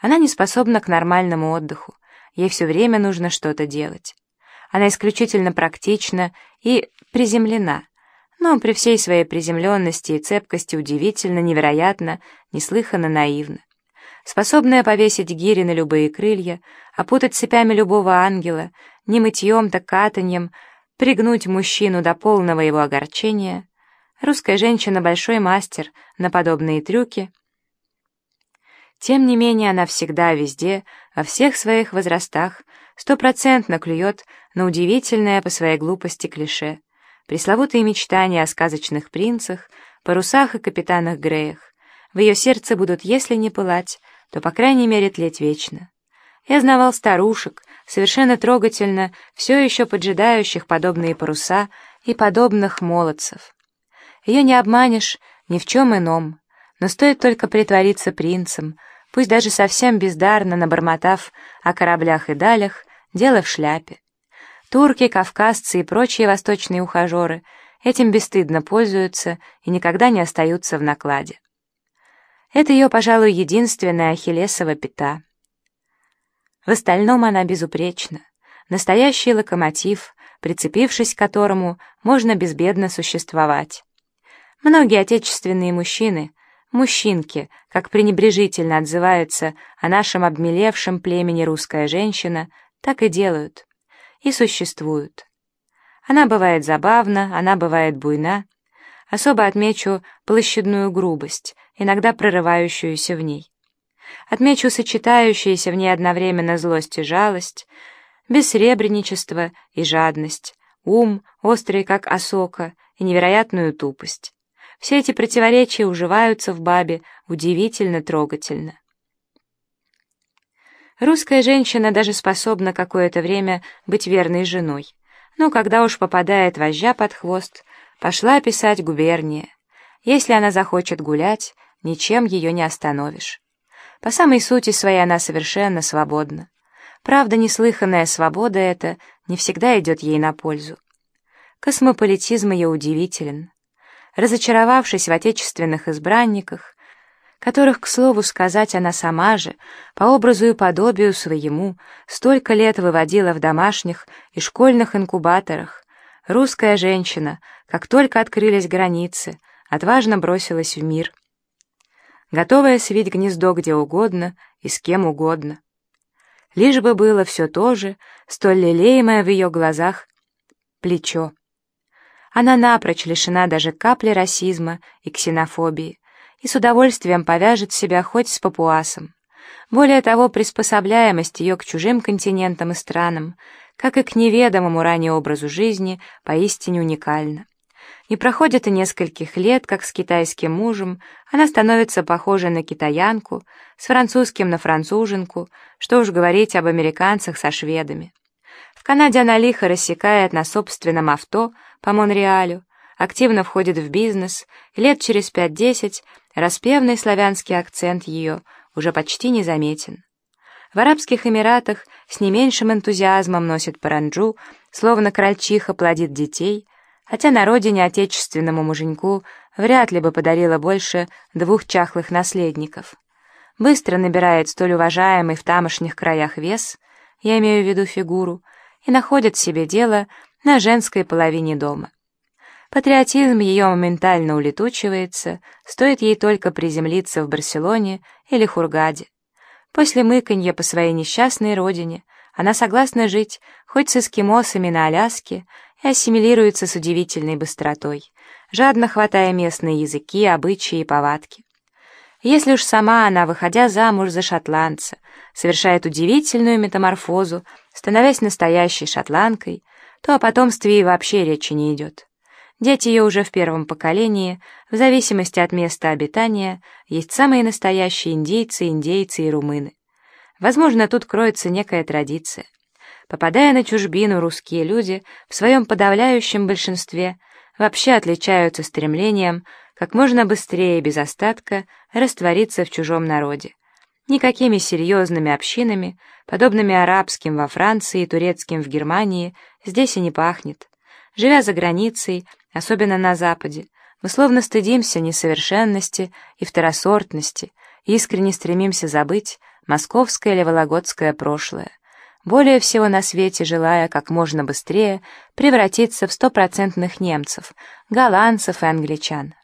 Она не способна к нормальному отдыху, ей все время нужно что-то делать. Она исключительно практична и приземлена, но при всей своей приземленности и цепкости удивительно, невероятно, неслыханно наивна. Способная повесить гири на любые крылья, опутать цепями любого ангела, не мытьем, так катаньем, пригнуть мужчину до полного его огорчения. Русская женщина — большой мастер на подобные трюки. Тем не менее, она всегда, везде, во всех своих возрастах, стопроцентно клюет на удивительное по своей глупости клише. Пресловутые мечтания о сказочных принцах, парусах и капитанах Греях. В ее сердце будут, если не пылать, то, по крайней мере, тлеть вечно. Я знавал старушек, совершенно трогательно, все еще поджидающих подобные паруса и подобных молодцев. Ее не обманешь ни в чем ином, но стоит только притвориться принцем, пусть даже совсем бездарно набормотав о кораблях и далях, дело в шляпе. Турки, кавказцы и прочие восточные ухажеры этим бесстыдно пользуются и никогда не остаются в накладе. Это ее, пожалуй, единственная ахиллесова пята. В остальном она безупречна, настоящий локомотив, прицепившись к которому можно безбедно существовать. Многие отечественные мужчины, мужчинки, как пренебрежительно отзываются о нашем обмелевшем племени русская женщина, так и делают. И существуют. Она бывает забавна, она бывает буйна. Особо отмечу площадную грубость, иногда прорывающуюся в ней. Отмечу сочетающиеся в ней одновременно злость и жалость, бессребреничество и жадность, ум, острый как осока, и невероятную тупость. Все эти противоречия уживаются в бабе удивительно трогательно. Русская женщина даже способна какое-то время быть верной женой, но когда уж попадает вожжа под хвост, пошла писать губерния. Если она захочет гулять, ничем ее не остановишь. По самой сути своей она совершенно свободна. Правда, неслыханная свобода эта не всегда идет ей на пользу. Космополитизм ее удивителен. Разочаровавшись в отечественных избранниках, которых, к слову сказать, она сама же, по образу и подобию своему, столько лет выводила в домашних и школьных инкубаторах, русская женщина, как только открылись границы, отважно бросилась в мир — готовая свить гнездо где угодно и с кем угодно. Лишь бы было все то же, столь лелеемое в ее глазах плечо. Она напрочь лишена даже капли расизма и ксенофобии и с удовольствием повяжет себя хоть с папуасом. Более того, приспособляемость ее к чужим континентам и странам, как и к неведомому ранее образу жизни, поистине уникальна. Не проходит и нескольких лет, как с китайским мужем, она становится похожа на китаянку, с французским на француженку, что уж говорить об американцах со шведами. Она лихо рассекает на собственном авто по Монреалю, активно входит в бизнес, лет через пять-десять распевный славянский акцент ее уже почти незаметен. В Арабских Эмиратах с не меньшим энтузиазмом носит паранджу, словно крольчиха плодит детей — хотя на родине отечественному муженьку вряд ли бы подарила больше двух чахлых наследников. Быстро набирает столь уважаемый в тамошних краях вес, я имею в виду фигуру, и находит себе дело на женской половине дома. Патриотизм ее моментально улетучивается, стоит ей только приземлиться в Барселоне или Хургаде. После мыканья по своей несчастной родине она согласна жить хоть с эскимосами на Аляске, и ассимилируется с удивительной быстротой, жадно хватая местные языки, обычаи и повадки. Если уж сама она, выходя замуж за шотландца, совершает удивительную метаморфозу, становясь настоящей шотландкой, то о потомстве и вообще речи не идет. Дети ее уже в первом поколении, в зависимости от места обитания, есть самые настоящие индейцы, индейцы и румыны. Возможно, тут кроется некая традиция. Попадая на чужбину, русские люди в своем подавляющем большинстве вообще отличаются стремлением как можно быстрее и без остатка раствориться в чужом народе. Никакими серьезными общинами, подобными арабским во Франции и турецким в Германии, здесь и не пахнет. Живя за границей, особенно на Западе, мы словно стыдимся несовершенности и второсортности, искренне стремимся забыть московское или вологодское прошлое, более всего на свете желая как можно быстрее превратиться в стопроцентных немцев, голландцев и англичан.